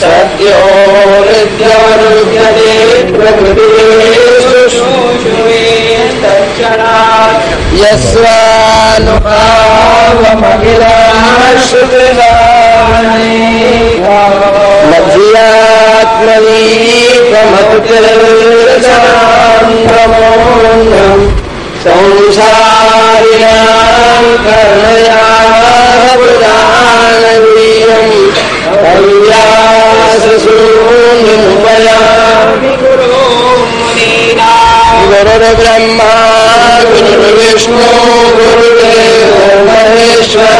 सद्यो विद्यारुध्यते प्रकृतिषु मध्यात्मनीकमतिर्जनान्द्रमोन्नम् संसारिणां गुरुर्ब्रह्मा गुरुर्विष्णु गुरुदेवो महेश्वर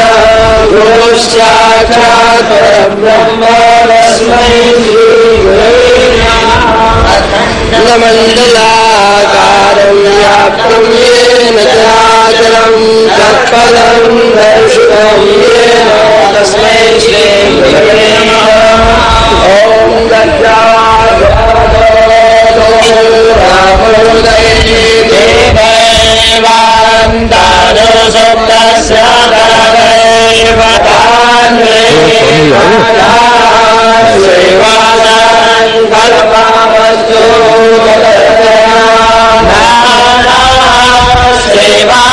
गुरुश्चाक्षात् परब्रह्म तस्मै मण्डलाकारं व्याप्तं ष्टौ तस्मै श्री ॐ गा गो रावान्द स्वस्य परेव शेवा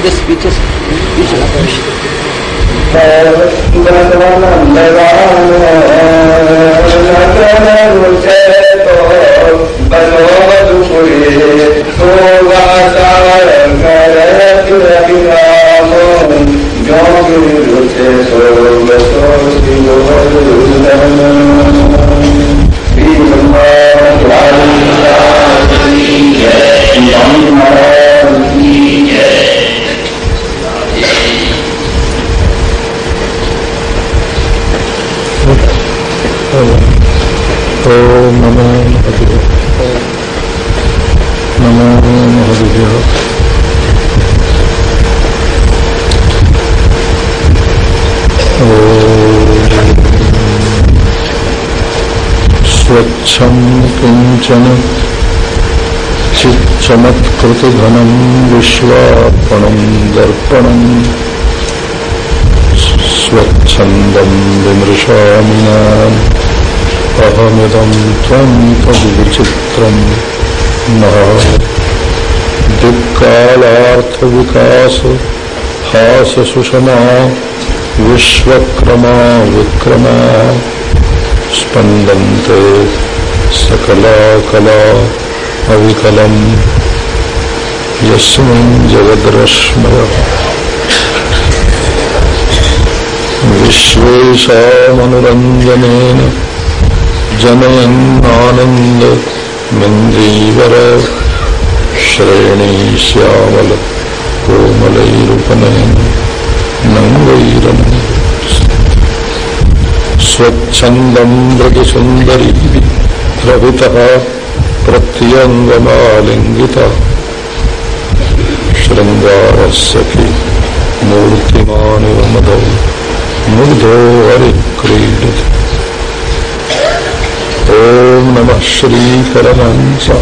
ॐ इधर पीछे से पीछे ओम चिच्चमत्कृतघनं विश्वापणं दर्पणम् स्वच्छन्दं विमृशामि नाम् अहमिदं त्वं तद्विचित्रं न दिक्कालार्थविकास हाससुषमा विश्वक्रमा विक्रमा स्पन्दन्ते सकला कला अविकलम् यस्मिन् जगद्रश्मयः विश्वेशामनुरञ्जनेन जनयन्नानन्द श्रेणी श्यामल कोमलैरुपनयन नङ्गैरम् स्वच्छन्दं व्रजसुन्दरी रवितः प्रत्यङ्गमालिङ्गिता। शृङ्गारसखि मूर्तिमानिव मदौ मुग्धो हरिक्रीडति। ॐ नमः श्रीकरमंसास्वामि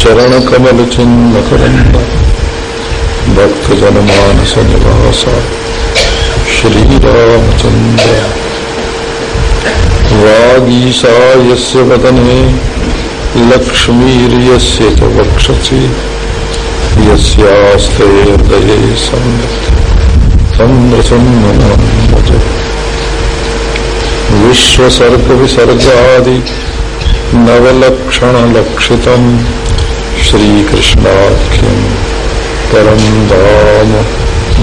चरणकमलचिन्मकरन्द। भक्तजनमानसनिवासा श्रीरामचन्द्र। वागीशा यस्य वदने लक्ष्मीर्यस्य च वक्षसि यस्यास्ते हृदये सम्यक् तं विसर्गादि नवलक्षणलक्षितम् श्रीकृष्णाख्यम् धाम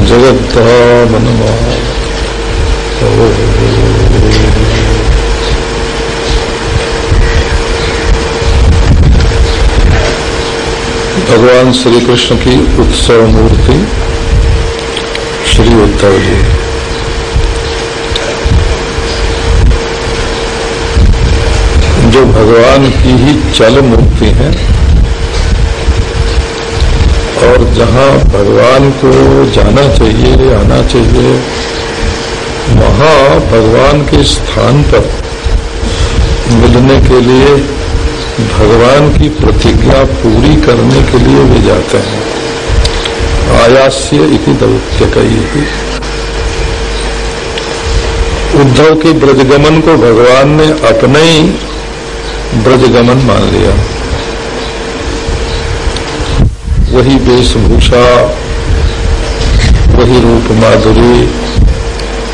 जगद्धाम नमः। भगवान श्री कृष्ण की उत्सव मूर्ति श्री उद्धव जी। जो भगवान की ही चल मूर्ति है और जहाँ भगवान को जाना चाहिए, आना चाहिए, वहाँ भगवान के स्थान पर मिलने के लिए भगवान की प्रतिज्ञा पूरी करने के लिए वे जाते हैं। आयास्य इति दौत्य कई उद्धव के ब्रजगमन को भगवान ने अपने ही ब्रजगमन मान लिया। वही वेशभूषा, वही रूप माधुरी,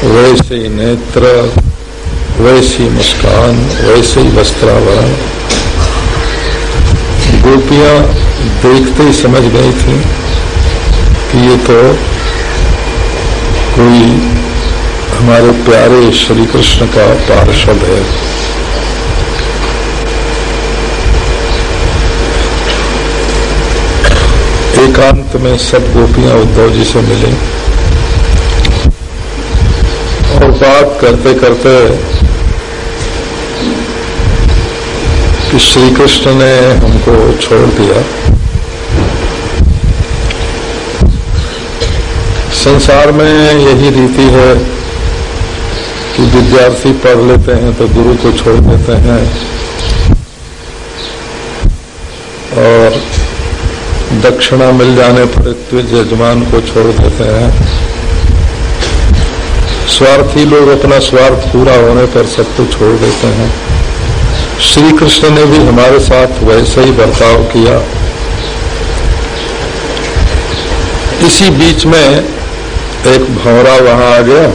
वैसे नेत्र, वैसी मुस्कान, वैसे ही वस्त्रावरण। गोपियाँ देखते ही समझ गई थी कि ये तो कोई हमारे प्यारे श्री कृष्ण का पार्षद है। एकांत में सब गोपियाँ उद्धव जी से मिली और बात करते करते कि श्री कृष्ण ने हमको छोड़ दिया। संसार में यही रीति है कि विद्यार्थी पढ़ लेते हैं तो गुरु को छोड़ देते हैं। और दक्षिणा मिल जाने पर यजमान को छोड़ देते हैं। स्वार्थी लोग अपना स्वार्थ पूरा होने पर सबको छोड़ देते हैं। श्री कृष्ण ने भी हमारे साथ वैसे ही बर्ताव किया। इसी बीच में एक भौरा वहाँ आ गया।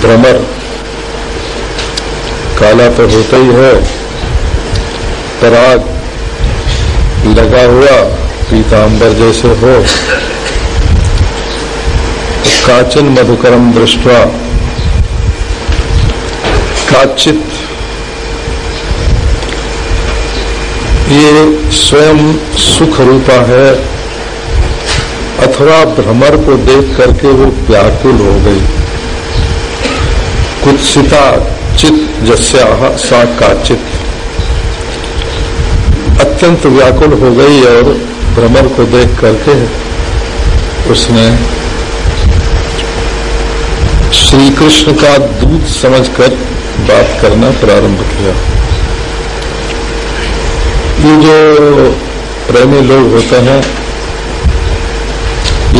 भ्रमर। काला तो होता ही है। पराग लगा हुआ पीतांबर जैसे हो। काचिन मधुकरम दृष्टवा काचित ये स्वयं सुख रूपा है, अथवा भ्रमर को देख करके वो व्याकुल हो गई। कुत्सिता चित जस्या सा काचित अत्यंत व्याकुल हो गई और भ्रमर को देख करके उसने श्री कृष्ण का दूत समझकर बात करना प्रारंभ किया। ये जो प्रेमी लोग होते हैं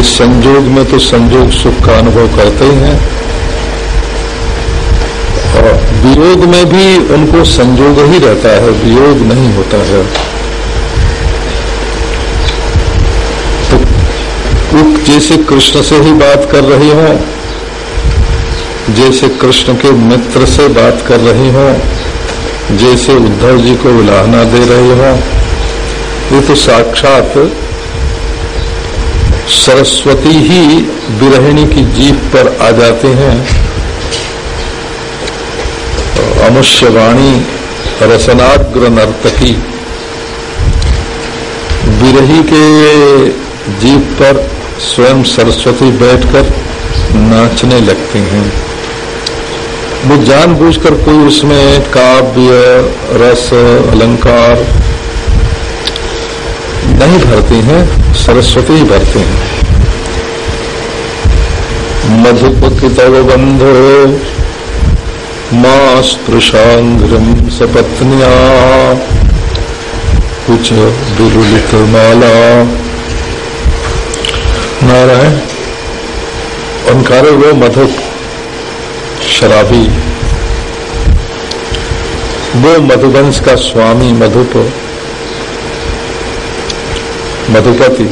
इस संजोग में तो संजोग सुख का अनुभव करते ही हैं। और वियोग में भी उनको संजोग ही रहता है वियोग नहीं होता है। तो जैसे कृष्ण से ही बात कर रही हूँ जैसे कृष्ण के मित्र से बात कर रही हो, जैसे उद्धव जी को उलाहना दे रही हो, ये तो साक्षात सरस्वती ही विरहिणी की जीप पर आ जाते हैं। अमुष्यवाणी रसनाग्र नर्तकी विरही के जीप पर स्वयं सरस्वती बैठकर नाचने लगती हैं। वो जानबूझकर कोई उसमें काव्य, रस, अलंकार नहीं भरती हैं, सरस्वती ही भरते हैं। मधुपुत्र तव बंधो माँ स्पृशांग्रम सपत्निया, कुछ विरुलित माला। नारायण उनकारे वो मधुप शराबी। वो मधुवंश का स्वामी मधुप मधुपति।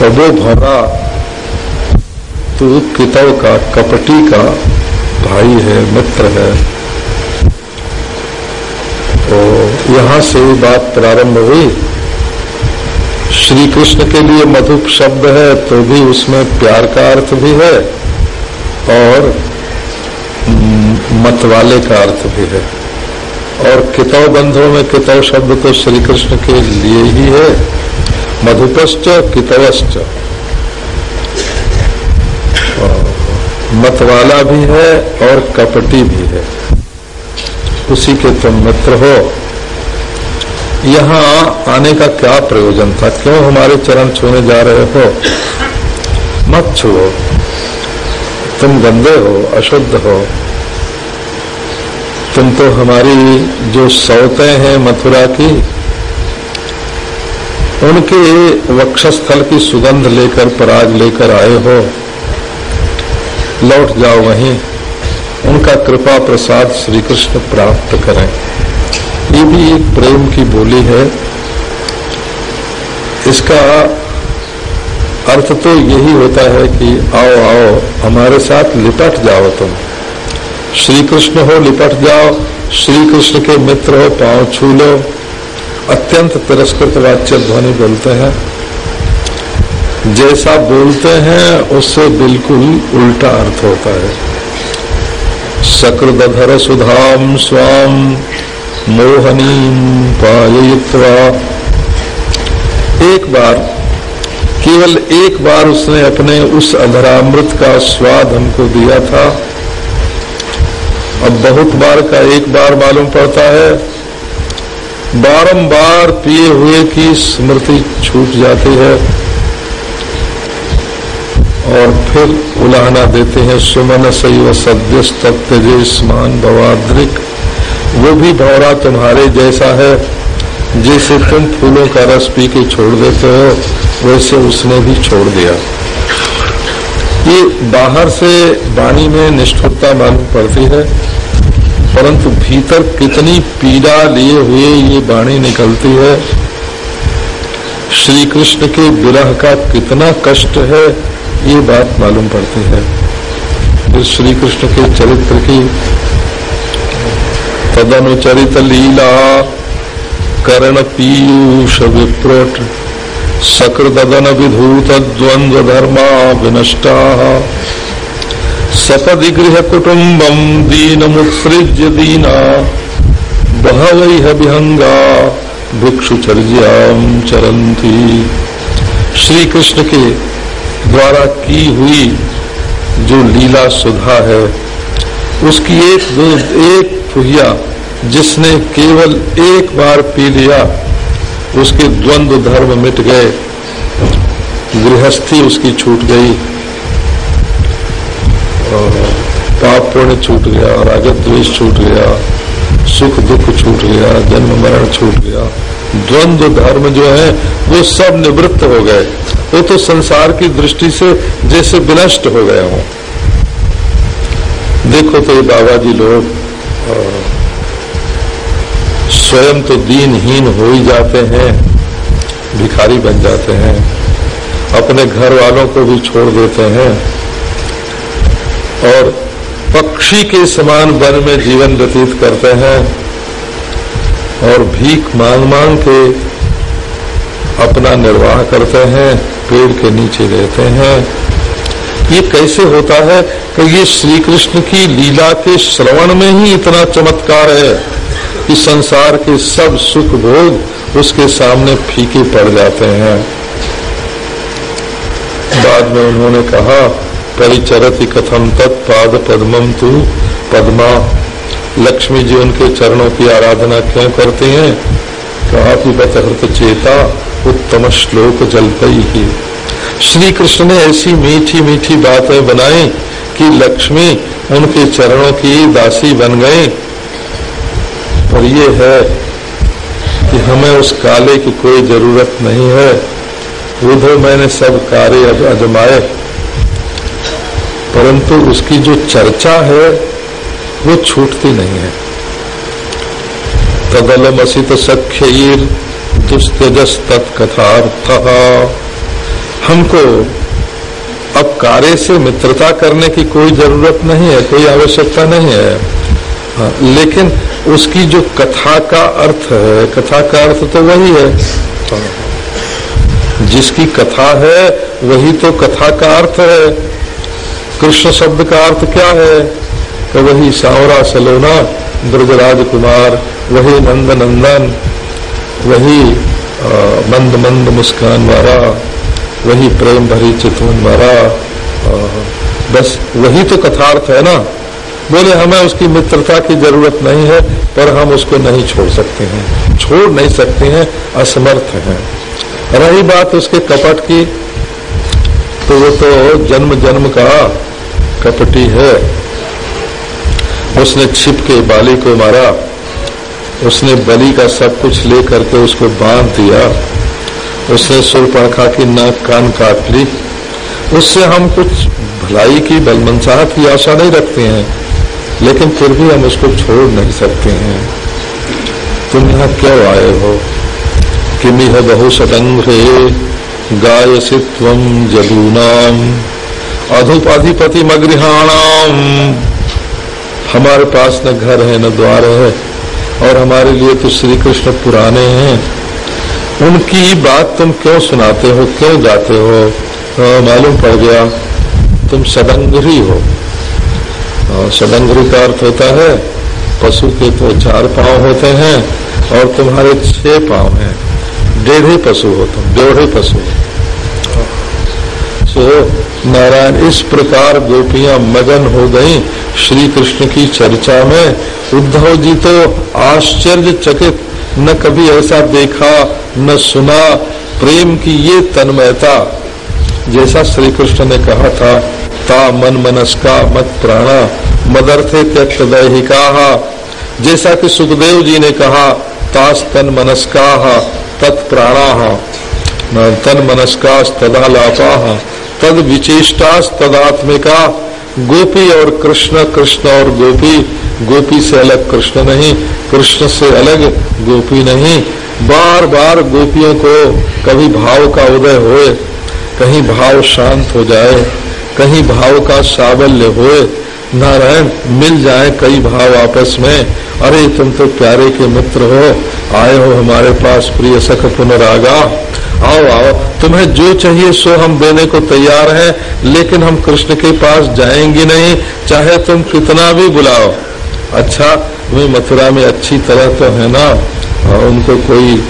कबो भरा तो कितव का, कपटी का भाई है, मित्र है। तो यहाँ से बात प्रारंभ हुई। श्री कृष्ण के लिए मधुप शब्द है तो भी उसमें प्यार का अर्थ भी है। और मत वाले का अर्थ भी है। और कितव बंधुओं में कितव शब्द तो श्री कृष्ण के लिए ही है। मधुपश्च कितवश्च। मतवाला भी है और कपटी भी है। उसी के तुम मित्र हो। यहाँ आने का क्या प्रयोजन था? क्यों हमारे चरण छूने जा रहे हो? मत छुओ। तुम गंदे हो, अशुद्ध हो। तुम तो हमारी जो सौते हैं मथुरा की, उनके वक्षस्थल की सुगंध लेकर, पराग लेकर आए हो। लौट जाओ वहीं, उनका कृपा प्रसाद श्री कृष्ण प्राप्त करें। ये भी एक प्रेम की बोली है। इसका अर्थ तो यही होता है कि आओ आओ, हमारे साथ लिपट जाओ तुम। श्री कृष्ण हो, लिपट जाओ। श्री कृष्ण के मित्र हो पाओ छू लो। अत्यंत तिरस्कृत वाच्य ध्वनि बोलते हैं। जैसा बोलते हैं, उससे बिल्कुल उल्टा अर्थ होता है। सकृदधर सुधाम स्वाम मोहनी पायित्वा एक बार केवल एक बार उसने अपने उस अधरामृत का स्वाद हमको दिया था। अब बहुत बार का एक बार मालूम पड़ता है, बारंबार पिए हुए की स्मृति छूट जाती है और फिर उलाहना देते हैं, सुमन सैव सद्य तत्जे स्मान भवाद्रिक, वो भी भौरा तुम्हारे जैसा है। जैसे तुम फूलों का रस पी के छोड़ देते हो, वैसे उसने भी छोड़ दिया। ये बाहर से वाणी में निष्ठुरता मालूम पड़ती है, परंतु भीतर कितनी पीड़ा लिए हुए ये वाणी निकलती है। श्री कृष्ण के विरह का कितना कष्ट है, ये बात मालूम पड़ती है। फिर श्री कृष्ण के चरित्र की, तदनुचरित लीला कर्ण पीयूष विप्रोट सकृदन धर्मा विनष्टा सपदि गृह कुटुम्बम दीन मुत्सृज्य दीना बहवैह विहंगा भिक्षुचर्याम चरंती श्री कृष्ण के द्वारा की हुई जो लीला सुधा है, उसकी एक दो, एक फुहिया जिसने केवल एक बार पी लिया, उसके द्वंद्व धर्म मिट गए, गृहस्थी उसकी छूट गई, और पाप पुण्य छूट गया रागत द्वेष छूट गया, सुख दुख छूट गया, जन्म मरण छूट गया। द्वंद्व धर्म जो है, वो सब निवृत्त हो गए। वो तो संसार की दृष्टि से जैसे विनष्ट हो गए हों। देखो तो ये बाबा जी लोग स्वयं तो दीनहीन हो ही जाते हैं, भिखारी बन जाते हैं, अपने घर वालों को भी छोड़ देते हैं और पक्षी के समान वन में जीवन व्यतीत करते हैं और भीख मांग मांग के अपना निर्वाह करते हैं, पेड़ के नीचे रहते हैं। ये कैसे होता है कि ये श्री कृष्ण की लीला के श्रवण में ही इतना चमत्कार है? कि संसार के सब सुख भोग उसके सामने फीके पड़ जाते हैं। बाद में उन्होंने कहा, परिचरति कथम तत्पाद पद्मम तू पद्मा। लक्ष्मी जी उनके चरणों की आराधना क्यों करते हैं? कहा कि बतहृत चेता उत्तम श्लोक जलपई ही श्री कृष्ण ने ऐसी मीठी मीठी बातें बनाई कि लक्ष्मी उनके चरणों की दासी बन गई। और ये है कि हमें उस काले की कोई ज़रूरत नहीं है। उधर मैंने सब कार्य अजमाए। परंतु उसकी जो चर्चा है वो छूटती नहीं है। तदलमसित सख्यर दुस्तजस तत्कथार्थ हमको अब कार्य से मित्रता करने की कोई ज़रूरत नहीं है कोई आवश्यकता नहीं है। हाँ, लेकिन उसकी जो कथा का अर्थ है, कथा का अर्थ तो वही है। जिसकी कथा है, वही तो कथा का अर्थ है। कृष्ण शब्द का अर्थ क्या है? कि वही सावरा, सलोना ब्रजराज कुमार, वही नंद नंदन वही मंद मंद मुस्कान वाला वही प्रेम भरी चितवन वाला बस वही तो कथार्थ है ना। बोले, हमें उसकी मित्रता की ज़रूरत नहीं है, पर हम उसको नहीं छोड़ सकते हैं। छोड़ नहीं सकते हैं, असमर्थ हैं। रही बात उसके कपट की तो वो तो जन्म जन्म का कपटी है। उसने छिप के बाली को मारा। उसने बलि का सब कुछ ले करके उसको बाँध दिया। उसने सुरपणखा की नाक कान काट ली। उससे हम कुछ भलाई की बलमनसाहत की आशा नहीं रखते हैं। लेकिन फिर भी हम उसको छोड़ नहीं सकते हैं। तुम यहाँ क्यों आए हो? किमि है बहु सडंघ्रे गायसी तम जदूनाम अधुपाधिपति मगृहाणाम हमारे पास न घर है न द्वार है और हमारे लिए तो श्री कृष्ण पुराने हैं। उनकी बात तुम क्यों सुनाते हो क्यों जाते हो? हाँ, मालूम पड़ गया तुम सडंगरी हो। सडंगरी का अर्थ होता है, पशु के तो चार पाँव होते हैं और तुम्हारे छह पाँव हैं। डेढ़े पशु हो तुम, डेढ़े पशु। सो नारायण, इस प्रकार गोपियाँ मगन हो गई श्री कृष्ण की चर्चा में। उद्धव जी तो आश्चर्य चकित न कभी ऐसा देखा, न सुना, प्रेम की ये तन्मयता। जैसा श्री कृष्ण ने कहा था ता मन मनस्का मत प्राणा, मदर्थे त्यक्त दैहिका। जैसा कि सुखदेव जी ने कहा, तास तन मनस्का तत्प्राणा तन मनस्का तदा लापा तद विचेष्टास तदात्मिका। गोपी और कृष्ण कृष्ण और गोपी। गोपी से अलग कृष्ण नहीं, कृष्ण से अलग गोपी नहीं। बार बार गोपियों को कभी भाव का उदय होए, कहीं भाव शांत हो जाए। कहीं भाव का सावल्य होए, नारायण, मिल जाए कई भाव आपस में। अरे, तुम तो प्यारे के मित्र हो। आए हो हमारे पास, प्रिय सख पुनरागा। आओ आओ, तुम्हें जो चाहिए सो हम देने को तैयार हैं, लेकिन हम कृष्ण के पास जाएँगे नहीं, चाहे तुम कितना भी बुलाओ। अच्छा वे मथुरा में अच्छी तरह तो है ना? और उनको कोई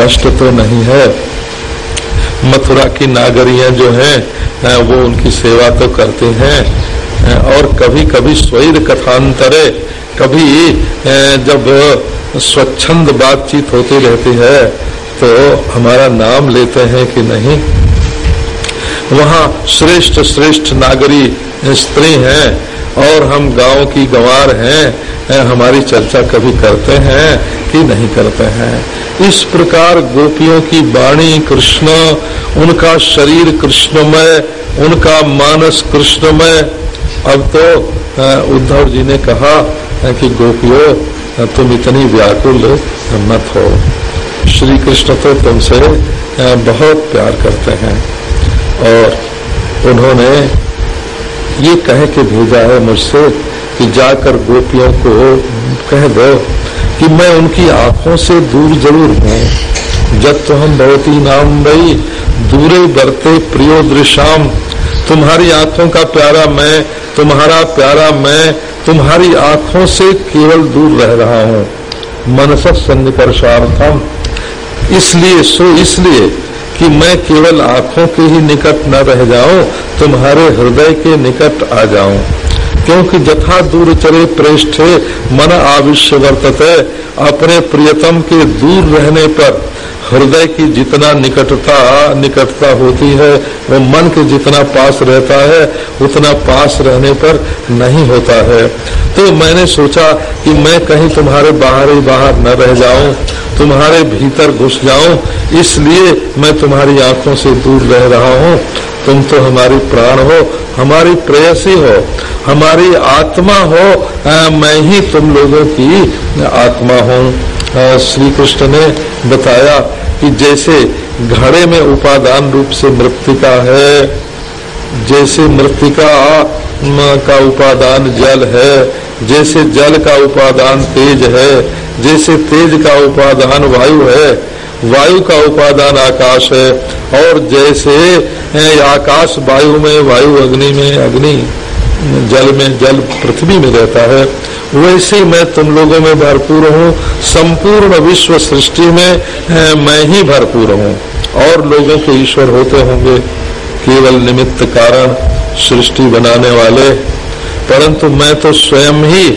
कष्ट तो नहीं है। मथुरा की नागरिया जो हैं वो उनकी सेवा तो करते हैं। और कभी कभी स्वैर कथांतरे, कभी जब स्वच्छंद बातचीत होती रहती है तो हमारा नाम लेते हैं कि नहीं? वहाँ श्रेष्ठ श्रेष्ठ नागरी स्त्री हैं, और हम गाँव की गवार हैं हमारी चर्चा कभी करते हैं कि नहीं करते हैं? इस प्रकार गोपियों की वाणी कृष्ण, उनका शरीर कृष्णमय, उनका मानस कृष्णमय। अब तो उद्धव जी ने कहा कि गोपियों तुम इतनी व्याकुल मत हो। श्री कृष्ण तो तुमसे बहुत प्यार करते हैं। और उन्होंने ये कह के भेजा है मुझसे कि जाकर गोपियों को कह दो। कि मैं उनकी आँखों से दूर ज़रूर हूँ। जब तो हम ही नाम रही दूरे बरते प्रियो दृशाम तुम्हारी आँखों का प्यारा मैं, तुम्हारा प्यारा मैं, तुम्हारी आँखों से केवल दूर रह रहा हूँ। मनस कर इसलिए, सो इसलिए कि मैं केवल आँखों के ही निकट न रह जाऊँ, तुम्हारे हृदय के निकट आ जाऊँ। क्योंकि जथा दूर चले प्रेष्ठे, मन आविश्य वर्तते। अपने प्रियतम के दूर रहने पर हृदय की जितना निकटता निकटता होती है, वो मन के जितना पास रहता है, उतना पास रहने पर नहीं होता है। तो मैंने सोचा कि मैं कहीं तुम्हारे बाहर ही बाहर न रह जाऊँ, तुम्हारे भीतर घुस जाऊँ, इसलिए मैं तुम्हारी आँखों से दूर रह रहा हूँ। तुम तो हमारी प्राण हो हमारी प्रेयसी हो हमारी आत्मा हो आ, मैं ही तुम लोगों की आत्मा हूँ। श्री कृष्ण ने बताया कि जैसे घड़े में उपादान रूप से मृतिका है जैसे मृतिका का उपादान जल है जैसे जल का उपादान तेज है जैसे तेज का उपादान वायु है वायु का उपादान आकाश है, और जैसे आकाश, वायु में, वायु अग्नि में, अग्नि जल में, जल पृथ्वी में रहता है। वैसे मैं तुम लोगों में भरपूर हूँ, संपूर्ण विश्व सृष्टि में मैं ही भरपूर हूँ। और लोगों के ईश्वर होते होंगे, केवल निमित्त कारण सृष्टि बनाने वाले। परंतु मैं तो स्वयं ही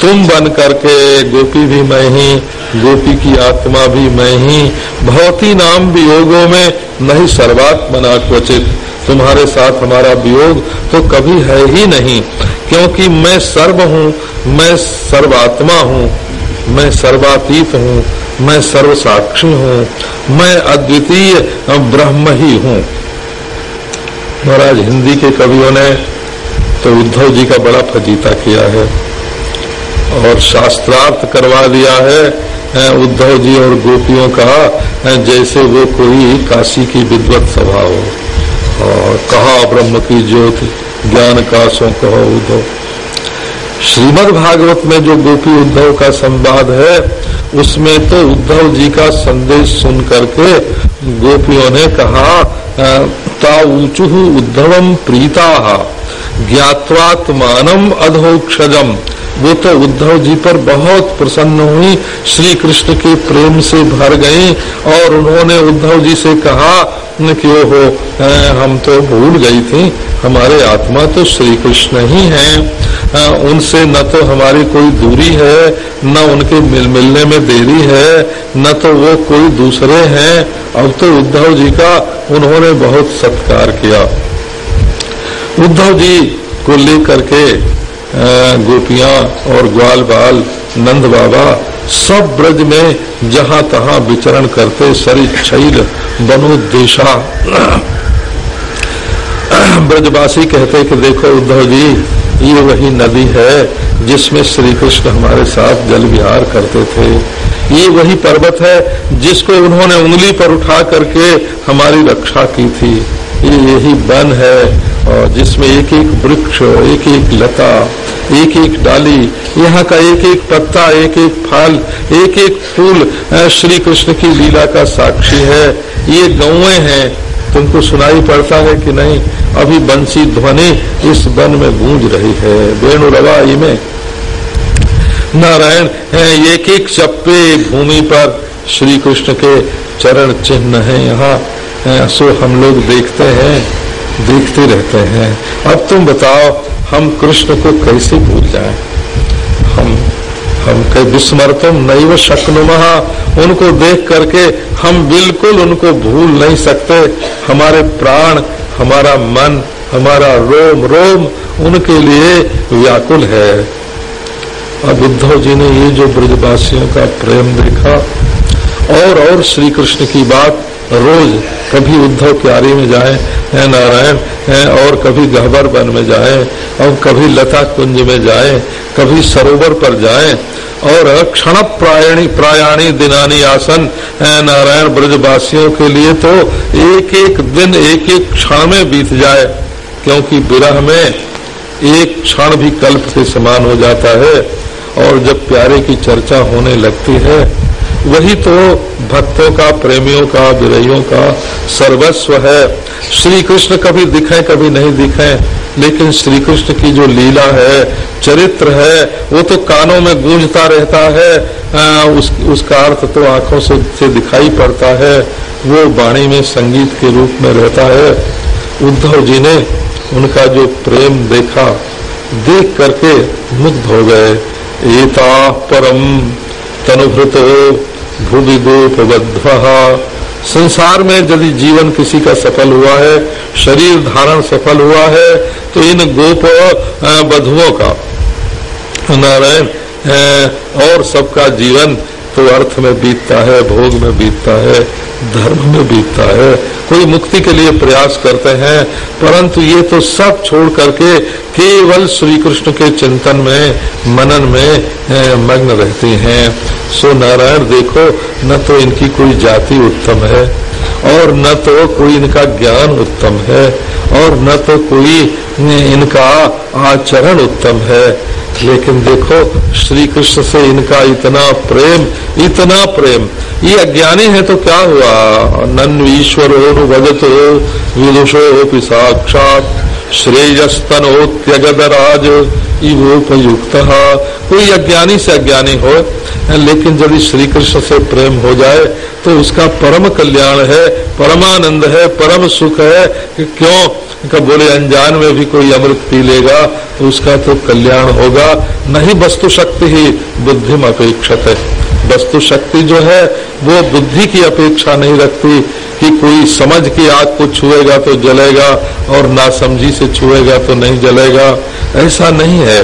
तुम बन करके गोपी भी मैं ही, गोपी की आत्मा भी मैं ही। भौती नाम वियोगों में नहीं सर्वात्मना क्वचित। तुम्हारे साथ हमारा वियोग तो कभी है ही नहीं, क्योंकि मैं सर्व हूँ, मैं सर्वात्मा हूँ, मैं सर्वातीत हूँ, मैं सर्व साक्षी हूँ, मैं अद्वितीय ब्रह्म ही हूँ। महाराज, हिंदी के कवियों ने तो उद्धव जी का बड़ा फजीता किया है। और शास्त्रार्थ करवा दिया है उद्धव जी और गोपियों का जैसे वो कोई काशी की विद्वत सभा हो। और कहा ब्रह्म की ज्योति, ज्ञान का सो कहो उद्धव। श्रीमद भागवत में जो गोपी उद्धव का संवाद है, उसमें तो उद्धव जी का संदेश सुन करके गोपियों ने कहा ताऊचु उद्धवम प्रीता ज्ञावात्मान अधोक्षजम वो तो उद्धव जी पर बहुत प्रसन्न हुई श्री कृष्ण के प्रेम से भर गई और उन्होंने उद्धव जी से कहा कि हो? हम तो भूल गई थी, हमारे आत्मा तो श्री कृष्ण ही। हैं उनसे न तो हमारी कोई दूरी है, न उनके मिल मिलने में देरी है, न तो वो कोई दूसरे हैं। अब तो उद्धव जी का उन्होंने बहुत सत्कार किया। उद्धव जी को लेकर के गोपियाँ और ग्वाल बाल, नंद बाबा, सब ब्रज में जहाँ तहां विचरण करते सरी छैल बनो देशा। ब्रजवासी कहते कि देखो उद्धव जी, ये वही नदी है जिसमें श्री कृष्ण हमारे साथ जल विहार करते थे। ये वही पर्वत है जिसको उन्होंने उंगली पर उठा करके हमारी रक्षा की थी। ये यही वन है। जिसमें एक एक वृक्ष, एक एक लता, एक एक डाली, यहाँ का एक एक पत्ता, एक एक फल, एक एक फूल श्री कृष्ण की लीला का साक्षी है। ये गौए हैं। तुमको सुनाई पड़ता है कि नहीं, अभी बंसी ध्वनि इस वन में गूंज रही है। वेणु रवाई में। नारायण एक एक चप्पे भूमि पर श्री कृष्ण के चरण चिन्ह है। यहाँ सो हम लोग देखते हैं। देखते रहते हैं। अब तुम बताओ, हम कृष्ण को कैसे भूल जाएँ? हम हम कई विस्मृतम नैव शक्नुमहा उनको देख करके हम बिल्कुल उनको भूल नहीं सकते। हमारे प्राण, हमारा मन, हमारा रोम रोम उनके लिए व्याकुल है। अब उद्धव जी ने ये जो ब्रजवासियों का प्रेम देखा, और और श्री कृष्ण की बात रोज कभी उद्धव क्यारी में जाए, है नारायण, है, और कभी गहबर वन में जाए, और कभी लता कुंज में जाए, कभी सरोवर पर जाए, और क्षण प्रायणी, प्रायाणी दिनानी आसन, है नारायण, ब्रजवासियों के लिए तो एक एक दिन एक एक क्षण में बीत जाए, क्योंकि विरह में एक क्षण भी कल्प के समान हो जाता है, और जब प्यारे की चर्चा होने लगती है वही तो भक्तों का प्रेमियों का विरहियों का सर्वस्व है। श्री कृष्ण कभी दिखे कभी नहीं दिखे लेकिन श्री कृष्ण की जो लीला है चरित्र है वो तो कानों में गूंजता रहता है। आ, उस, उसका अर्थ तो आँखों से, से दिखाई पड़ता है। वो वाणी में संगीत के रूप में रहता है। उद्धव जी ने उनका जो प्रेम देखा देख करके मुग्ध हो गए। एता परम तनुभृत भूमि गोपबद्ध संसार में यदि जीवन किसी का सफल हुआ है, शरीर धारण सफल हुआ है तो इन गोप बधुओं का, नारायण और सबका जीवन तो अर्थ में बीतता है, भोग में बीतता है, धर्म में बीतता है। कोई मुक्ति के लिए प्रयास करते हैं, परंतु ये तो सब छोड़ करके केवल श्री कृष्ण के चिंतन में, मनन में मग्न रहते हैं। सो नारायण, देखो, न तो इनकी कोई जाति उत्तम है। और न तो कोई इनका ज्ञान उत्तम है, और न तो कोई इनका आचरण उत्तम है। लेकिन देखो श्री कृष्ण से इनका इतना प्रेम इतना प्रेम। ये अज्ञानी है तो क्या हुआ? नन ईश्वर हो विदुषो हो साक्षात श्रेयस्तनोत्यगदराज इवोपयुक्त। कोई अज्ञानी से अज्ञानी हो, लेकिन यदि श्री कृष्ण से प्रेम हो जाए तो उसका परम कल्याण है, परमानंद है, परम सुख है। कि क्यों? बोले, अनजान में भी कोई अमृत पी लेगा तो उसका तो कल्याण होगा। नहीं वस्तु शक्ति ही बुद्धि में अपेक्षित है। वस्तु शक्ति जो है वो बुद्धि की अपेक्षा नहीं रखती कि कोई समझ के आग को छुएगा तो जलेगा और ना समझी से छुएगा तो नहीं जलेगा। ऐसा नहीं है।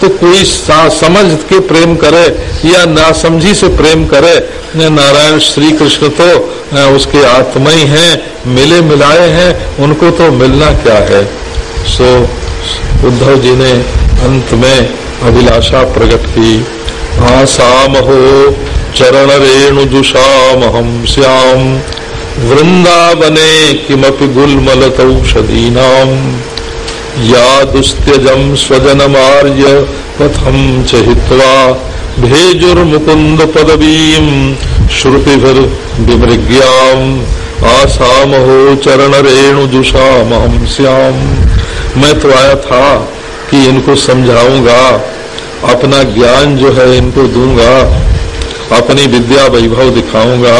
तो कोई समझ के प्रेम करे या ना समझी से प्रेम करे नारायण श्री कृष्ण तो उसके आत्मा ही हैं, मिले मिलाए हैं, उनको तो मिलना क्या है? सो, उद्धव जी ने अंत में अभिलाषा प्रकट की। आसाम हो चरण हम श्याम। वृंदावने किमपि गुलमलतौषधीनाम या दुस्त्यजम स्वजनमार्य पथम च हित्वा भेजुर्मुकुंद पदवीम श्रुतिभिर विमृग्याम आसाम हो चरण रेणु जुषाम हम श्याम। मैं तो आया था कि इनको समझाऊँगा, अपना ज्ञान जो है इनको दूँगा। अपनी विद्या वैभव दिखाऊँगा।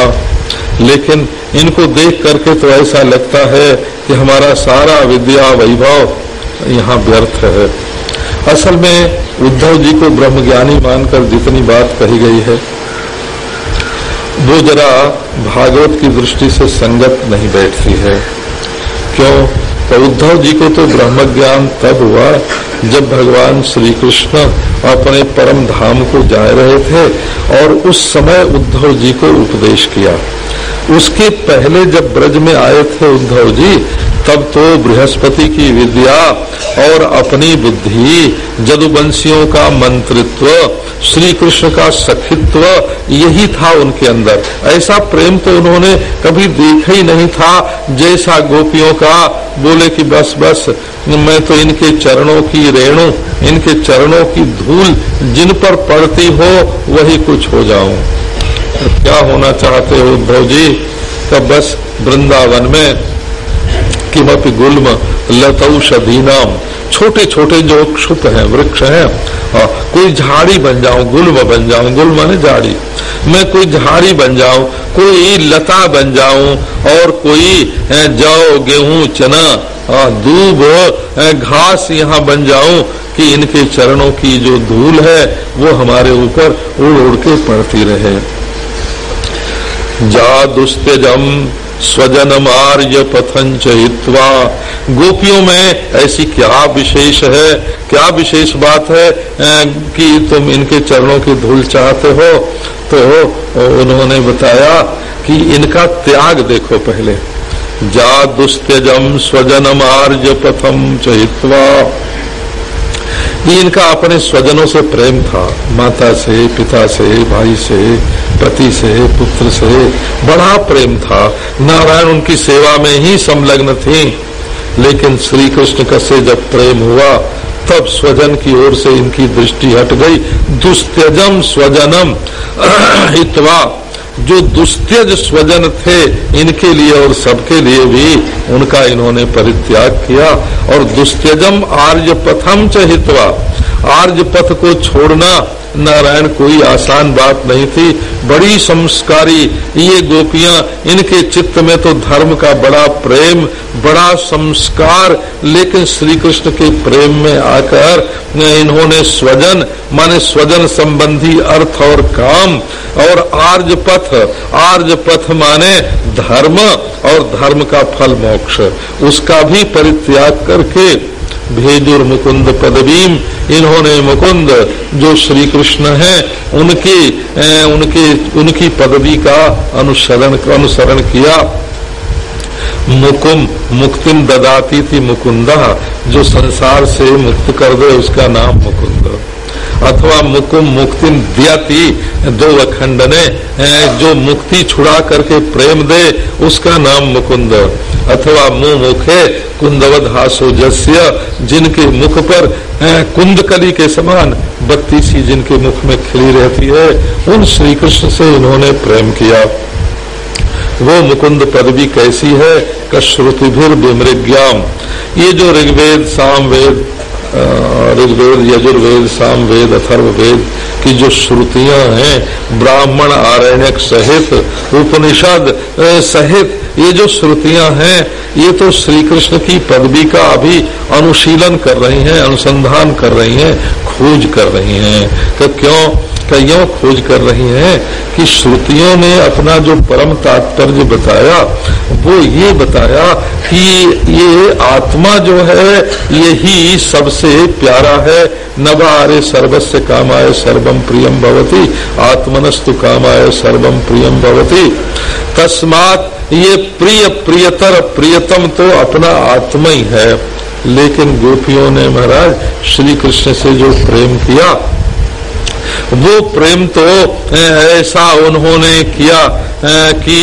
लेकिन इनको देख करके तो ऐसा लगता है कि हमारा सारा विद्या वैभव यहाँ व्यर्थ है। असल में उद्धव जी को ब्रह्मज्ञानी मानकर जितनी बात कही गई है, वो जरा भागवत की दृष्टि से संगत नहीं बैठती है। क्यों? तो उद्धव जी को तो ब्रह्म ज्ञान तब हुआ जब भगवान श्री कृष्ण अपने परम धाम को जा रहे थे और उस समय उद्धव जी को उपदेश किया। उसके पहले जब ब्रज में आए थे उद्धव जी, तब तो बृहस्पति की विद्या और अपनी बुद्धि, जदुवंशियों का मंत्रित्व श्री कृष्ण का सखित्व, यही था उनके अंदर। ऐसा प्रेम तो उन्होंने कभी देखा ही नहीं था, जैसा गोपियों का बोले कि बस बस, मैं तो इनके चरणों की रेणु, इनके चरणों की धूल, जिन पर पड़ती हो, वही कुछ हो जाऊँ। क्या होना चाहते हो उद्धव जी तब बस वृंदावन में किमपि गुल्म लतौषधीनाम। छोटे छोटे जो क्षुप हैं, वृक्ष हैं और कोई झाड़ी बन जाऊँ, गुल्म बन जाऊँ, गुल्म माने झाड़ी। मैं कोई झाड़ी बन जाऊँ, कोई लता बन जाऊँ, और कोई जौ, गेहूँ, चना दूब घास यहाँ बन जाऊँ कि इनके चरणों की जो धूल है, वो हमारे ऊपर उड़ उड़ के पड़ती रहे। जा दुस्तेजम स्वजन मार्य पथंच हित्वा गोपियों में ऐसी क्या विशेष है? क्या विशेष बात है कि तुम इनके चरणों की धूल चाहते हो? तो उन्होंने बताया कि इनका त्याग देखो पहले। जा दुस्त्यजम स्वजनम आर्य पथम चहित्वा इनका अपने स्वजनों से प्रेम था। माता से, पिता से, भाई से, पति से, पुत्र से बड़ा प्रेम था। नारायण उनकी सेवा में ही संलग्न थी। लेकिन श्री कृष्ण का से जब प्रेम हुआ, तब स्वजन की ओर से इनकी दृष्टि हट गई। दुस्त्यजम स्वजनम हितवा। जो दुस्त्यज स्वजन थे, इनके लिए और सबके लिए भी, उनका इन्होंने परित्याग किया। और दुस्त्यजम आर्य पथम च आर्य पथ को छोड़ना नारायण, कोई आसान बात नहीं थी। बड़ी संस्कारी ये गोपियाँ, इनके चित्त में तो धर्म का बड़ा प्रेम, बड़ा संस्कार, लेकिन श्री कृष्ण के प्रेम में आकर इन्होंने स्वजन, माने स्वजन संबंधी अर्थ और काम और आर्ज पथ आर्ज पथ माने धर्म और धर्म का फल मोक्ष, उसका भी परित्याग करके भेजुर मुकुंद पदवीम, इन्होंने मुकुंद, जो श्री कृष्ण है, उनकी उनके, उनकी पदवी का अनुसरण अनुसरण किया। मुकुम मुक्तिम ददाती थी मुकुंदा, जो संसार से मुक्त कर दे, उसका नाम मुकुंद। अथवा मुकुम मुक्ति दियाती। दो अखंड ने जो मुक्ति छुड़ा करके प्रेम दे, उसका नाम मुकुंद। अथवा मुँह मुखे कुंदवध हासो जस्य, जिनके मुख पर कुंदकली के समान बत्ती सी जिनके मुख में खिली रहती है, उन श्री कृष्ण से इन्होंने प्रेम किया। वो मुकुंद पदवी कैसी है? कश्रुतिभिर विमृज्ञाम ये जो ऋग्वेद, सामवेद ऋग्वेद, यजुर्वेद साम वेद अथर्व वेद की जो श्रुतियाँ हैं, ब्राह्मण, आरण्यक सहित, उपनिषद सहित ये जो श्रुतियाँ हैं, ये तो श्री कृष्ण की पदवी का अभी अनुशीलन कर रही हैं, अनुसंधान कर रही हैं, खोज कर रही हैं। तो क्यों? कईयों खोज कर रही हैं कि श्रुतियों ने अपना जो परम तात्पर्य बताया, वो ये बताया कि ये आत्मा जो है यही सबसे प्यारा है। नवारे सर्वस्व कामाय सर्वम प्रियम भवती, आत्मनस्तु कामाय सर्वम प्रियम भवती। तस्मात ये प्रिय प्रियतर प्रियतम तो अपना आत्मा ही है। लेकिन गोपियों ने महाराज श्री कृष्ण से जो प्रेम किया वो प्रेम तो ऐसा उन्होंने किया कि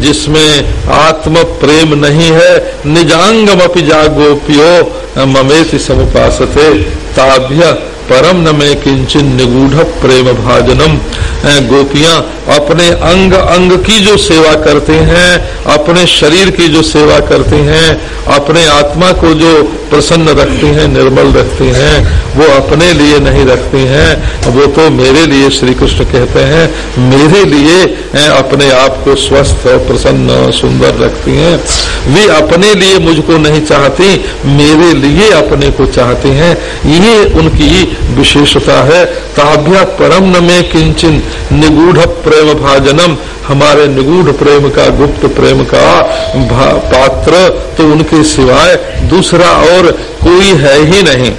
जिसमें आत्म प्रेम नहीं है, निजांगम अपि जागोपियो ममेति समुपासते, ताभ्य परम न में किंचन निगूढ़ प्रेम भाजनम। गोपियाँ, अपने अंग अंग की जो सेवा करते हैं, अपने शरीर की जो सेवा करते हैं, अपने आत्मा को जो प्रसन्न रखते हैं, निर्मल रखते हैं, वो अपने लिए नहीं रखते हैं। वो तो मेरे लिए श्री कृष्ण कहते हैं, मेरे लिए अपने आप को स्वस्थ और प्रसन्न सुंदर रखती हैं। वे अपने लिए मुझको नहीं चाहती, मेरे लिए अपने को चाहते हैं। ये उनकी विशेषता है। ताभ्या परम न में किंचन निगूढ़ प्रेम भाजनम। हमारे निगूढ़ प्रेम का, गुप्त प्रेम का पात्र तो उनके सिवाय दूसरा और कोई है ही नहीं।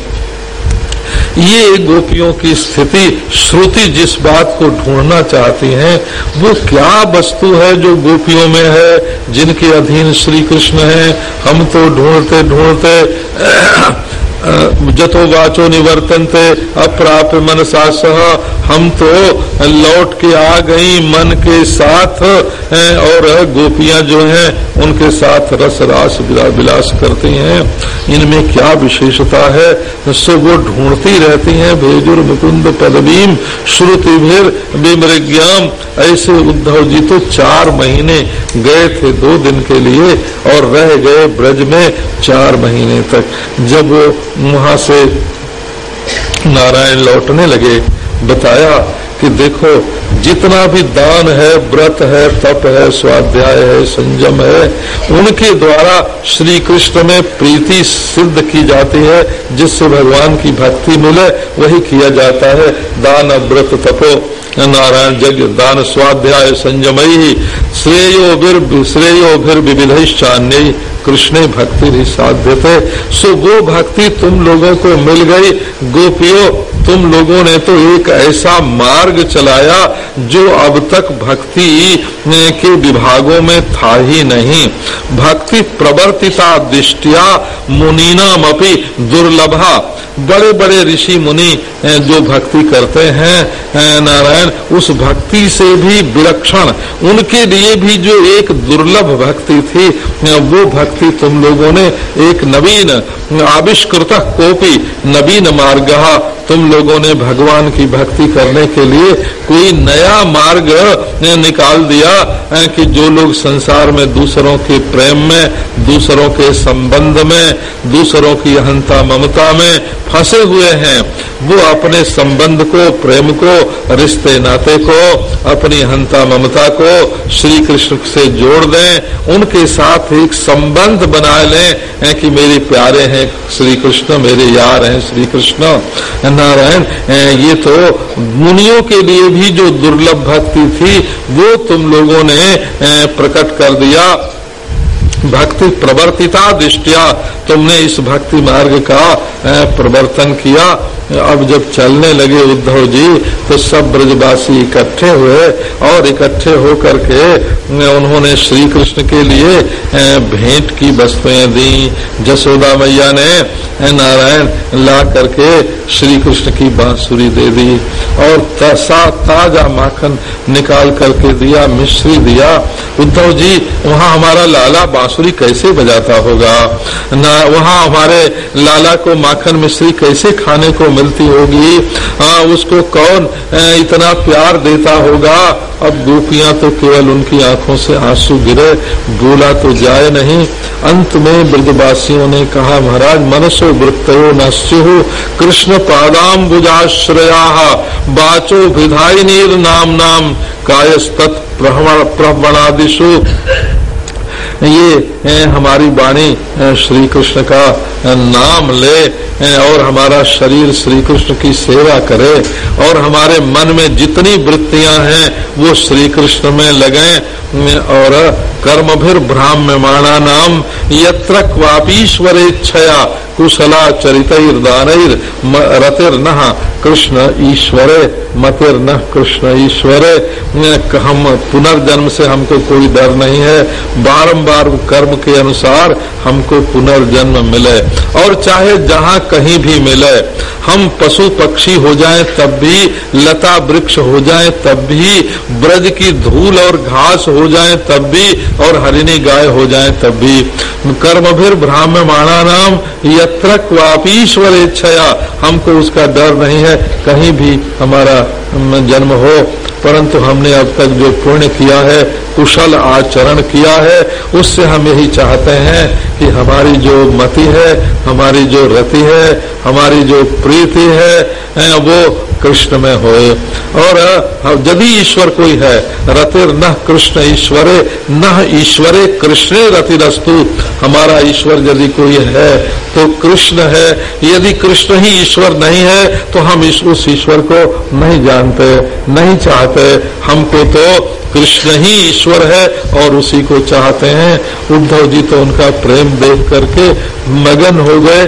ये गोपियों की स्थिति, श्रुति जिस बात को ढूंढना चाहती हैं, वो क्या वस्तु है जो गोपियों में है, जिनके अधीन श्री कृष्ण है? हम तो ढूंढते ढूंढते जतो वाचो निवर्तनते, अप्राप्य मन सह, हम तो लौट के आ गई मन के साथ और गोपियाँ जो हैं, उनके साथ रस रास विलास करती हैं। इनमें क्या विशेषता है? सो वो ढूंढती रहती हैं, भेजुर मुकुंद पदवीम, श्रुति भीर विमृज्ञाम ऐसे उद्धव जी तो चार महीने गए थे दो दिन के लिए, और रह गए ब्रज में चार महीने तक। जब वहाँ से नारायण लौटने लगे, बताया कि देखो, जितना भी दान है, व्रत है, तप है, स्वाध्याय है, संयम है, उनके द्वारा श्री कृष्ण में प्रीति सिद्ध की जाती है, जिससे भगवान की भक्ति मिले, वही किया जाता है, दान, व्रत, तपो। नारायण यज्ञ, दान स्वाध्याय संयमयी श्रेयो बिर श्रेयो फिर विविधान्य कृष्ण भक्ति भी साध्य थे सो वो भक्ति तुम लोगों को मिल गई। गोपियों, तुम लोगों ने तो एक ऐसा मार्ग चलाया जो अब तक भक्ति के विभागों में था ही नहीं। भक्ति प्रवर्तिता दृष्टिया मुनीनाम अपनी दुर्लभा। बड़े बड़े ऋषि मुनि जो भक्ति करते हैं नारायण उस भक्ति से भी विलक्षण। उनके लिए भी जो एक दुर्लभ भक्ति थी, वो भक्ति तुम लोगों ने एक नवीन, आविष्कृत कोपी नवीन मार्ग तुम लोगों ने भगवान की भक्ति करने के लिए कोई नया मार्ग निकाल दिया कि जो लोग संसार में दूसरों के प्रेम में, दूसरों के संबंध में, दूसरों की अहंता ममता में फंसे हुए हैं, वो अपने संबंध को, प्रेम को, रिश्ते नाते को, अपनी हंता ममता को श्री कृष्ण से जोड़ दें, उनके साथ एक संबंध बना लें कि मेरे प्यारे हैं श्री कृष्ण मेरे यार हैं श्री कृष्ण नारायण ये तो मुनियों के लिए भी जो दुर्लभ भक्ति थी, वो तुम लोगों ने प्रकट कर दिया। भक्ति प्रवर्तिता दृष्टिया तुमने इस भक्ति मार्ग का प्रवर्तन किया। अब जब चलने लगे उद्धव जी तो सब ब्रजवासी इकट्ठे हुए और इकट्ठे होकर के उन्होंने श्री कृष्ण के लिए भेंट की वस्तुएँ दी। जसोदा मैया ने नारायण ला करके श्री कृष्ण की बांसुरी दे दी और तसा ताज़ा माखन निकाल करके दिया, मिश्री दिया। उद्धव जी, वहाँ हमारा लाला बांसुरी कैसे बजाता होगा? ना, वहाँ हमारे लाला को माखन मिश्री कैसे खाने को मिलती होगी। आ, उसको कौन इतना प्यार देता होगा? अब गोपियाँ तो केवल उनकी आँखों से आँसू गिरे बोला तो जाए नहीं। अंत में ब्रजवासियों ने कहा महाराज मनसो वृत्तो नस्यु कृष्ण पादाम बुजाश्रया बाचो विधाई नीर नाम नाम कायस्तत् प्रवणादिशु ये हमारी वाणी श्री कृष्ण का नाम ले और हमारा शरीर श्री कृष्ण की सेवा करे, और हमारे मन में जितनी वृत्तियाँ हैं, वो श्री कृष्ण में लगे और कर्म भीर ब्राह्मणाना नाम, यत्र क्वापीश्वरेच्छया कुशला चरित रतिर न कृष्ण ईश्वरे। मतिर न कृष्ण ईश्वर हम पुनर्जन्म से हमको कोई डर नहीं है। बारंबार कर्म के अनुसार हमको पुनर्जन्म मिले और चाहे जहाँ कहीं भी मिले, हम पशु पक्षी हो जाएँ तब भी, लता वृक्ष हो जाएँ तब भी, ब्रज की धूल और घास हो जाएँ तब भी और हरिणी गाय हो जाएँ तब भी। कर्म भीर ब्राह्मणा नाम यत्र क्वापीश्वर इच्छया हमको उसका डर नहीं है। कहीं भी हमारा जन्म हो, परंतु हमने अब तक जो पुण्य किया है, कुशल आचरण किया है, उससे हम यही चाहते हैं कि हमारी जो मति है, हमारी जो रति है, हमारी जो प्रीति है, वो कृष्ण में हो और यदि ईश्वर कोई है, रतिर न कृष्ण ईश्वरे, न ईश्वरे कृष्ण रतिरस्तु। हमारा ईश्वर यदि कोई है तो कृष्ण है। यदि कृष्ण ही ईश्वर नहीं है तो हम इस, उस ईश्वर को नहीं जानते, नहीं चाहते। हमको तो कृष्ण ही ईश्वर है, और उसी को चाहते हैं। उद्धव जी तो उनका प्रेम देख करके मगन हो गए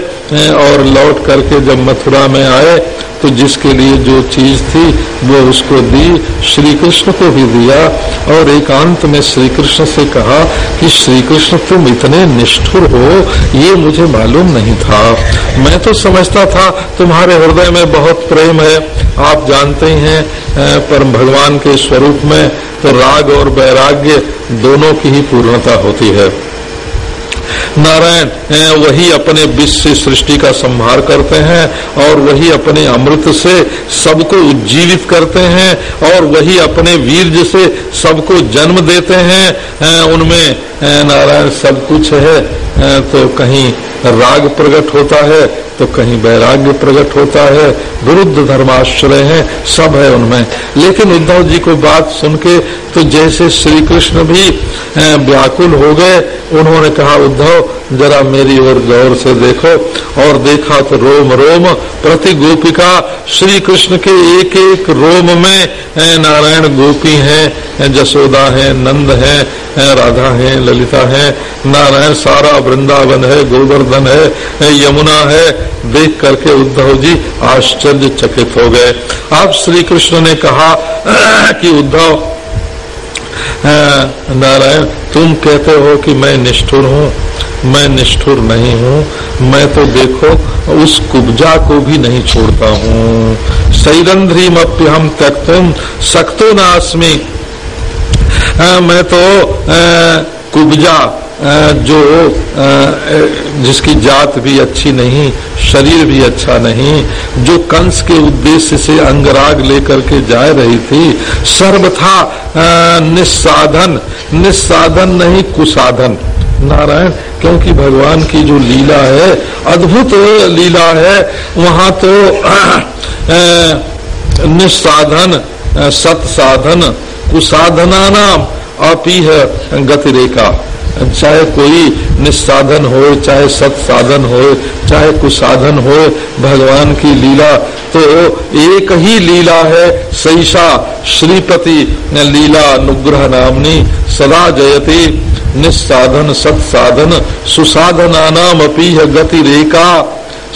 और लौट करके जब मथुरा में आए तो जिसके लिए जो चीज़ थी, वो उसको दी श्री कृष्ण को भी दिया और एकांत में श्री कृष्ण से कहा कि श्री कृष्ण तुम इतने निष्ठुर हो, ये मुझे मालूम नहीं था। मैं तो समझता था, तुम्हारे हृदय में बहुत प्रेम है, आप जानते ही हैं परम भगवान के स्वरूप में तो राग और वैराग्य दोनों की ही पूर्णता होती है। नारायण वही अपने विश्व से सृष्टि का संहार करते हैं और वही अपने अमृत से सबको उज्जीवित करते हैं और वही अपने वीर से सबको जन्म देते हैं। उनमें नारायण सब कुछ है। तो कहीं राग प्रकट होता है तो कहीं वैराग्य प्रकट होता है। विरुद्ध धर्माश्रय है, सब है उनमें। लेकिन उद्धव जी को बात सुन के तो जैसे श्री कृष्ण भी व्याकुल हो गए उन्होंने कहा, उद्धव, जरा मेरी ओर गौर से देखो। और देखा तो रोम रोम, प्रति गोपिका श्री कृष्ण के एक एक रोम में नारायण गोपी हैं जसोदा है, नंद है राधा है, ललिता है, नारायण सारा वृंदावन है, गोवर्धन है यमुना है। देख करके उद्धव जी आश्चर्य चकित हो गए। अब श्री कृष्ण ने कहा कि उद्धव नारायण तुम कहते हो कि मैं निष्ठुर हूँ मैं निष्ठुर नहीं हूँ मैं तो देखो उस कुब्जा को भी नहीं छोड़ता हूँ। मप्य हम तुम सकतो नास्मी। मैं तो आ, कुब्जा जो जिसकी जात भी अच्छी नहीं, शरीर भी अच्छा नहीं, जो कंस के उद्देश्य से अंगराग लेकर के जा रही थी, सर्वथा निस्साधन निस्साधन नहीं, कुसाधन। नारायण, क्योंकि भगवान की जो लीला है, अद्भुत लीला है, वहाँ तो निस्साधन सत साधन कुसाधना नाम अपी है गतिरेखा। चाहे कोई निस्साधन हो चाहे सत साधन हो चाहे कुछ साधन हो भगवान की लीला तो एक ही लीला है सैषा श्रीपति लीला अनुग्रह नामनी, सदा जयती, निस्साधन, सत्साधन सुसाधना नाम अपी गति रेखा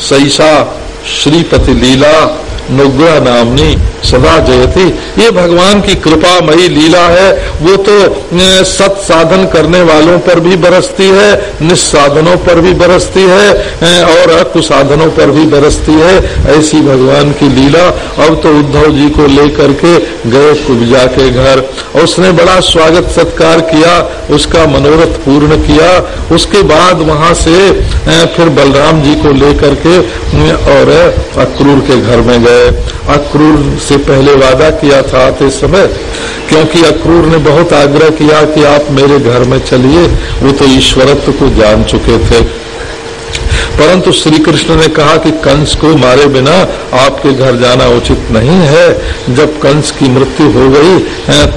सैसा श्रीपति लीला। नुग्रह नामनी सदा जयती। ये भगवान की कृपा मई लीला है। वो तो सत साधन करने वालों पर भी बरसती है, निस्साधनों पर भी बरसती है और कुसाधनों पर भी बरसती है। ऐसी भगवान की लीला। अब तो उद्धव जी को लेकर के गए कुब्जा के घर। उसने बड़ा स्वागत सत्कार किया, उसका मनोरथ पूर्ण किया। उसके बाद वहाँ से फिर बलराम जी को लेकर के और अक्रूर के घर में गए। अक्रूर से पहले वादा किया था आते समय, क्योंकि अक्रूर ने बहुत आग्रह किया कि आप मेरे घर में चलिए, वो तो ईश्वरत्व को जान चुके थे। परंतु श्री कृष्ण ने कहा कि कंस को मारे बिना आपके घर जाना उचित नहीं है। जब कंस की मृत्यु हो गई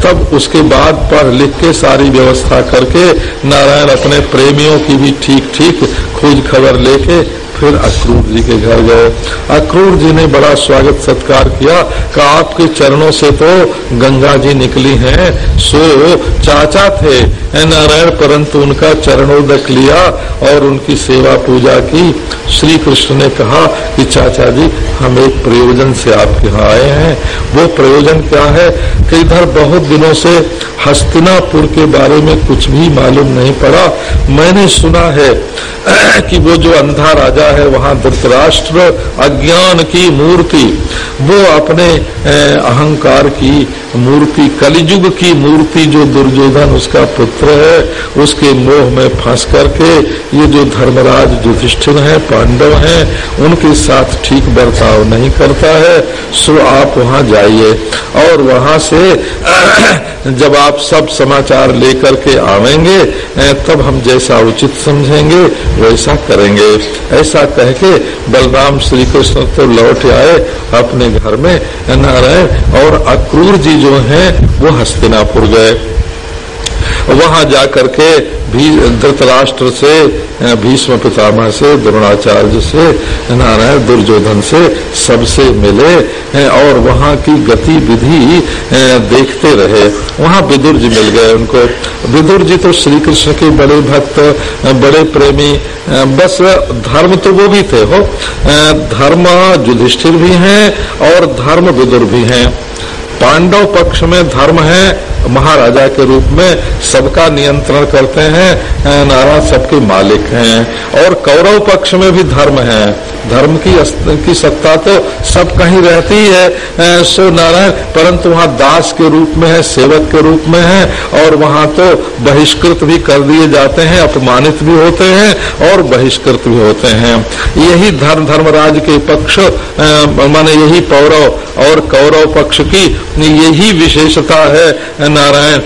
तब उसके बाद पढ़ लिख के सारी व्यवस्था करके नारायण अपने प्रेमियों की भी ठीक ठीक खोज खबर लेके फिर अक्रूर जी के घर गए। अक्रूर जी ने बड़ा स्वागत सत्कार किया कि आपके चरणों से तो गंगा जी निकली हैं, सो चाचा थे नारायण, परंतु उनका चरणोदक लिया और उनकी सेवा पूजा की। श्री कृष्ण ने कहा कि चाचा जी, हम एक प्रयोजन से आपके यहाँ आए हैं। वो प्रयोजन क्या है? कि इधर बहुत दिनों से हस्तिनापुर के बारे में कुछ भी मालूम नहीं पड़ा। मैंने सुना है कि वो जो अंधा राजा है, वहाँ धृतराष्ट्र अज्ञान की मूर्ति, वो अपने अहंकार की मूर्ति कलिजुग की मूर्ति जो दुर्योधन उसका पुत्र है, उसके मोह में फंस करके ये जो धर्मराज युधिष्ठिर है, पांडव है, उनके साथ ठीक बर्ताव नहीं करता है, सो आप वहाँ जाइए। और वहाँ से जब आप सब समाचार लेकर के आवेंगे तब हम जैसा उचित समझेंगे, वैसा करेंगे। ऐसा कह के बलराम श्री कृष्ण तो लौट आए अपने घर में, नारायण और अक्रूर जी जो हैं, वो हस्तिनापुर गए। वहाँ जाकर के भी धृतराष्ट्र से भीष्म पितामह से, द्रोणाचार्य से, नारायण दुर्योधन से सबसे मिले और वहाँ की गतिविधि देखते रहे। वहाँ विदुर जी मिल गए उनको। विदुर जी तो श्री कृष्ण के बड़े भक्त बड़े प्रेमी बस धर्म तो वो भी थे, हो। धर्म युधिष्ठिर भी हैं और धर्म विदुर भी हैं। पांडव पक्ष में धर्म है महाराजा के रूप में सबका नियंत्रण करते हैं नारायण सबके मालिक हैं। और कौरव पक्ष में भी धर्म है। धर्म की की सत्ता तो सब कहीं रहती है सो नारायण, परंतु वहाँ दास के रूप में है, सेवक के रूप में है, और वहाँ तो बहिष्कृत भी कर दिए जाते हैं, अपमानित भी होते हैं, और बहिष्कृत भी होते हैं। यही धर्म धर्मराज के पक्ष माने यही पौरव और कौरव पक्ष की यही विशेषता है नारायण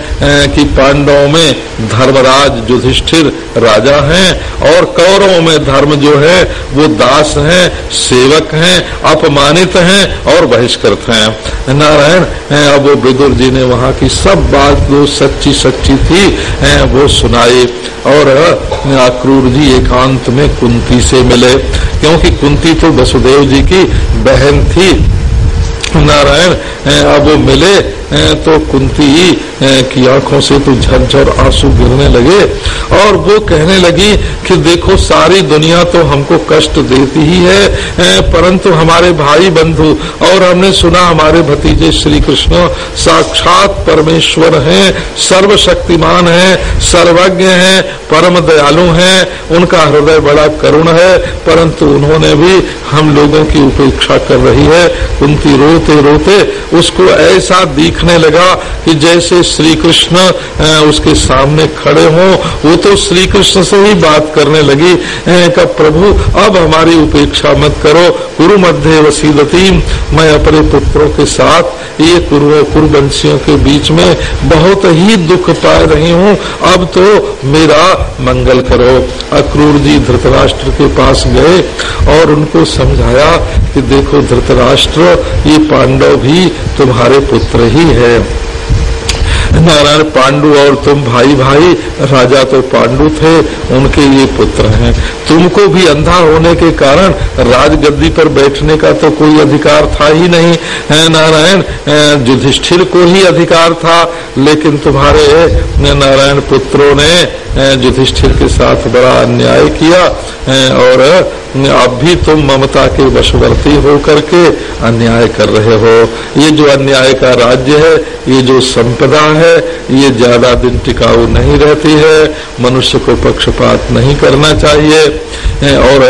की पांडवों में धर्मराज युधिष्ठिर राजा हैं और कौरवों में धर्म जो है, वो दास हैं, सेवक हैं, अपमानित हैं और बहिष्कृत हैं। नारायण अब वो विदुर जी ने वहाँ की सब बात जो सच्ची सच्ची थी वो सुनाई और अक्रूर जी एकांत में कुंती से मिले, क्योंकि कुंती तो वसुदेव जी की बहन थी। नारायण अब वो मिले तो कुंती की आँखों से तो झरझर आँसू गिरने लगे और वो कहने लगी कि देखो, सारी दुनिया तो हमको कष्ट देती ही है परंतु हमारे भाई बंधु और हमने सुना हमारे भतीजे श्री कृष्ण साक्षात परमेश्वर हैं, सर्वशक्तिमान हैं, सर्वज्ञ हैं, परम दयालु हैं, उनका हृदय बड़ा करुण है, परंतु उन्होंने भी हम लोगों की उपेक्षा कर रही है। कुंती रोते रोते उसको ऐसा दिखने लगा कि जैसे श्री कृष्ण उसके सामने खड़े हों। वो तो श्री कृष्ण से ही बात करने लगी। का प्रभु, अब हमारी उपेक्षा मत करो। गुरु मध्य वसीदती। मैं अपने पुत्रों के साथ ये कुरु कुरुवंशियों के बीच में बहुत ही दुख पा रही हूँ। अब तो मेरा मंगल करो। अक्रूर जी धृतराष्ट्र के पास गए और उनको समझाया कि देखो धृतराष्ट्र, ये पांडव भी तुम्हारे पुत्र ही है। नारायण पांडु और तुम भाई भाई, राजा तो पांडु थे, उनके ये पुत्र हैं। तुमको भी अंधा होने के कारण राजगद्दी पर बैठने का तो कोई अधिकार था ही नहीं। है नारायण युधिष्ठिर को ही अधिकार था, लेकिन तुम्हारे नारायण पुत्रों ने युधिष्ठिर के साथ बड़ा अन्याय किया और अब भी तुम ममता के वशवर्ती हो करके अन्याय कर रहे हो। ये जो अन्याय का राज्य है, ये जो संपदा है, ये ज़्यादा दिन टिकाऊ नहीं रहती है। मनुष्य को पक्षपात नहीं करना चाहिए। और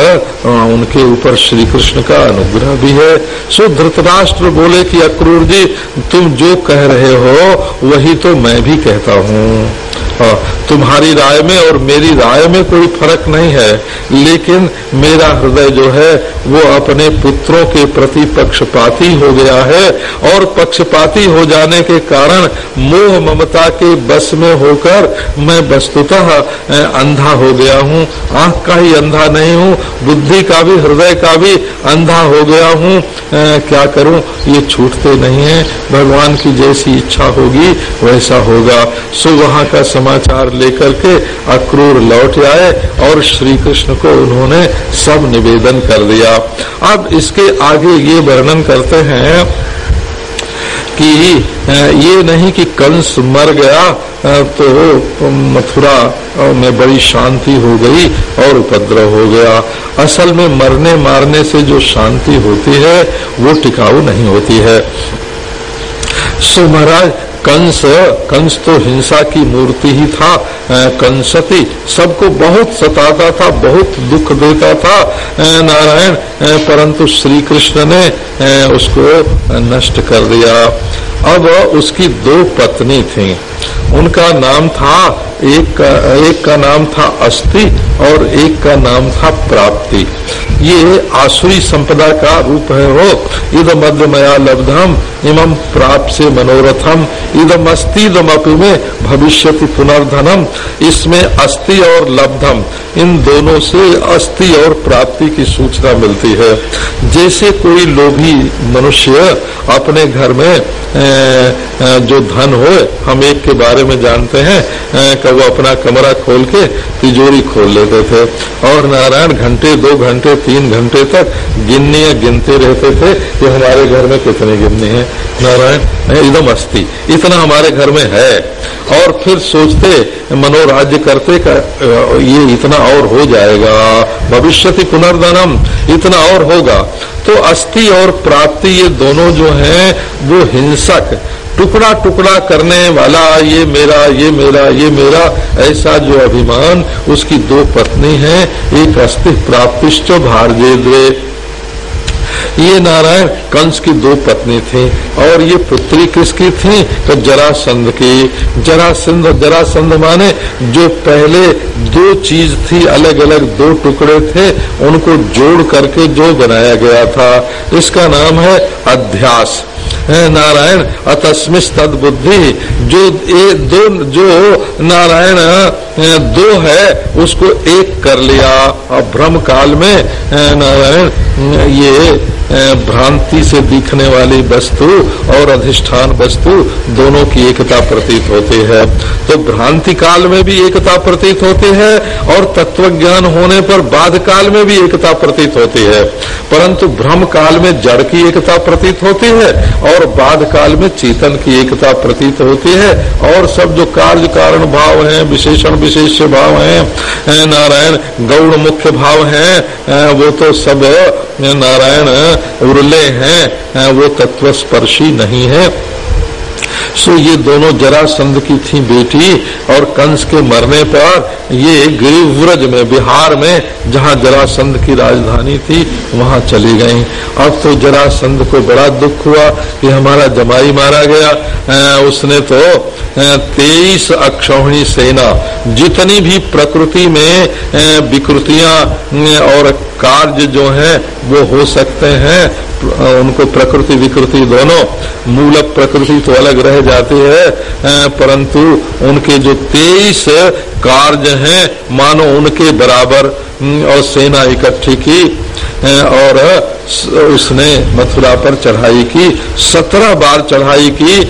उनके ऊपर श्री कृष्ण का अनुग्रह भी है। सो धृतराष्ट्र बोले कि अक्रूर जी, तुम जो कह रहे हो, वही तो मैं भी कहता हूँ। तुम्हारी राय में और मेरी राय में कोई फ़र्क नहीं है, लेकिन मेरा हृदय जो है, वो अपने पुत्रों के प्रति पक्षपाती हो गया है और पक्षपाती हो जाने के कारण मोह ममता के बस में होकर मैं वस्तुतः अंधा हो गया हूँ। आँख का ही अंधा नहीं हूँ, बुद्धि का भी, हृदय का भी अंधा हो गया हूँ। क्या करूँ? ये छूटते नहीं है। भगवान की जैसी इच्छा होगी, वैसा होगा। सो वहाँ का समाचार लेकर के अक्रूर लौट आए और श्री कृष्ण को उन्होंने सब निवेदन कर दिया। अब इसके आगे ये वर्णन करते हैं कि ये नहीं कि कंस मर गया तो मथुरा में बड़ी शांति हो गई और उपद्रव हो गया। असल में मरने मारने से जो शांति होती है, वो टिकाऊ नहीं होती है। सो महाराज कंस कंस तो हिंसा की मूर्ति ही था कंसती। सबको बहुत सताता था, बहुत दुख देता था नारायण परंतु श्री कृष्ण ने उसको नष्ट कर दिया। अब उसकी दो पत्नी थी। उनका नाम था, एक का एक का नाम था अस्थि और एक का नाम था प्राप्ति। ये आसुरी संपदा का रूप है हो इध मध्य मया लब्धम इमम प्राप्त से मनोरथम इदम अपि में भविष्य पुनर्धनम। इसमें अस्थि और लब्धम, इन दोनों से अस्थि और प्राप्ति की सूचना मिलती है। जैसे कोई लोभी मनुष्य अपने घर में जो धन हो, हम एक के बारे में जानते हैं। कि वो अपना कमरा खोल के तिजोरी खोल लेते थे। और नारायण घंटे, दो घंटे, तीन घंटे तक गिनने या गिनते रहते थे कि हमारे घर में कितने गिनने हैं। नारायण एकदम अस्थि। इतना हमारे घर में है। और फिर सोचते मनोराज्य करते का ये इतना और हो जाएगा, भविष्य पुनर्धनम इतना और होगा। तो अस्थि और प्राप्ति ये दोनों जो हैं, वो हिंसक, टुकड़ा टुकड़ा करने वाला, ये मेरा ये मेरा ये मेरा, ऐसा जो अभिमान, उसकी दो पत्नी हैं, एक अस्थि प्राप्तिश्च भारजे द्वे ये नारायण कंस की दो पत्नी थी और ये पुत्री किसकी थी? तो जरासंध की। जरासंध जरासंध माने जो पहले दो चीज़ थी अलग अलग दो टुकड़े थे उनको जोड़ करके जो बनाया गया था। इसका नाम है अध्यास। नारायण अतस्मिस तद बुद्धि जो ए, दो जो नारायण दो है, उसको एक कर लिया। और भ्रम काल में नारायण ये भ्रांति से दिखने वाली वस्तु और अधिष्ठान वस्तु दोनों की एकता प्रतीत होती है। तो भ्रांति काल में भी एकता प्रतीत होती है और तत्व ज्ञान होने पर बाद काल में भी एकता प्रतीत होती है। परंतु भ्रम काल में जड़ की एकता प्रतीत होती है और बाद काल में चेतन की एकता प्रतीत होती है और सब जो कार्य कारण भाव है, विशेषण विशेष भाव है। नारायण, गौड़ मुख्य भाव है। वो तो सब नारायण, उर्ले हैं। वो तत्व स्पर्शी नहीं है। सो ये दोनों जरासंध की थी बेटी और कंस के मरने पर ये गिरिव्रज में, बिहार में जहाँ जरासंध की राजधानी थी, वहाँ चली गई। अब तो जरासंध को बड़ा दुख हुआ कि हमारा जमाई मारा गया। उसने तो तेईस अक्षौणी सेना, जितनी भी प्रकृति में विकृतियाँ और कार्य जो है, वो हो सकते हैं। उनको प्रकृति, विकृति दोनों मूल प्रकृति तो अलग रह जाती है परंतु उनके जो तेईस कार्य हैं, मानो उनके बराबर और सेना इकट्ठी की और उसने मथुरा पर चढ़ाई की, सत्रह बार चढ़ाई की।